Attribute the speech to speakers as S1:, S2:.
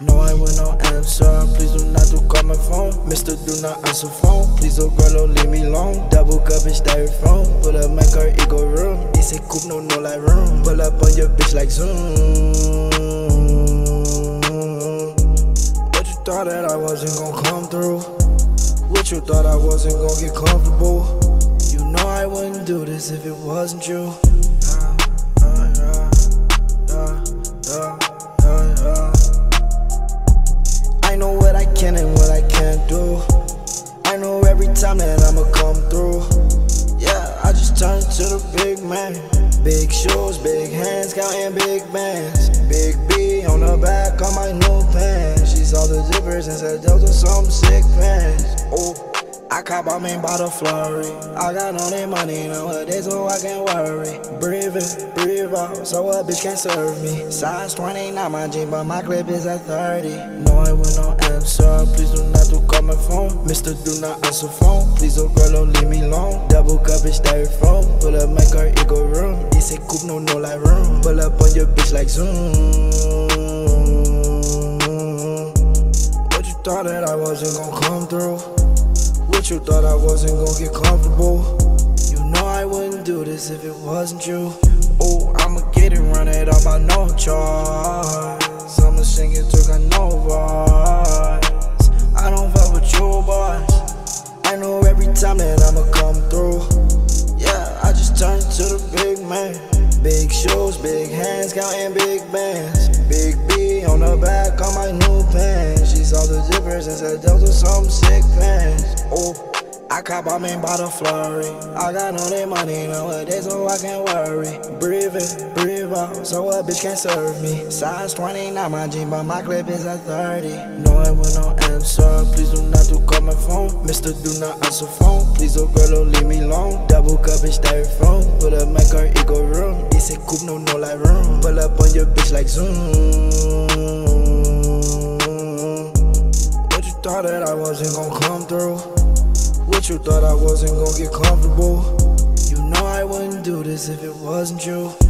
S1: No, I will not answer. Please do not do call my phone. Mister, do not answer phone. Please, oh girl, don't leave me alone. Double cup is styrofoam. Pull up, my car, it go room. It's a coupe, no, no like room. Pull up on your bitch like zoom. What you thought that I wasn't gonna come through? What you thought I wasn't gonna get comfortable? You know I wouldn't do this if it wasn't you. Time that I'ma come through. Yeah, I just turned to the big man. Big shoes, big hands, counting big bands. Big B on the back of my new pants. She saw the zippers and said those are some sick pants. Oh. I caught my man by the flurry. I got all that money nowadays, so I can't worry. Breathe in, breathe out, so a bitch can't serve me. Size 20, not my jean, but my clip is at 30. No, I will not answer. Please do not do call my phone. Mister, do not answer phone. Please, oh girl, don't leave me alone. Double cup is styrofoam. Pull up, make her ego room. They say coupe, no, no, like room. Pull up on your bitch like zoom. What you thought that I wasn't gonna come through? What you thought I wasn't gonna get comfortable? You know I wouldn't do this if it wasn't you. Oh, I'ma get it, run it up, I no choice. I'ma sing it to got no voice. I don't fuck with you, boys. I know every time that I'ma come through. Yeah, I just turned to the big man. Big shoes, big hands, counting big bands. Big B on the back of my new pants. Saw the zippers and said those are some sick pants. Oh, I cop my man by the flurry. I got all that money nowadays, so I can't worry. Breathe in, breathe out, so a bitch can't serve me. Size 29, my jean, but my clip is at 30. No, I will not answer. Please do not do call my phone. Mister, do not answer phone. Please, oh girl, don't leave me alone. Double cup is styrofoam. Pull up, make her ego room. They say coupe, no, no, like room. Pull up on your bitch like zoom. Thought that I wasn't gonna come through? What you thought I wasn't gonna get comfortable? You know I wouldn't do this if it wasn't you.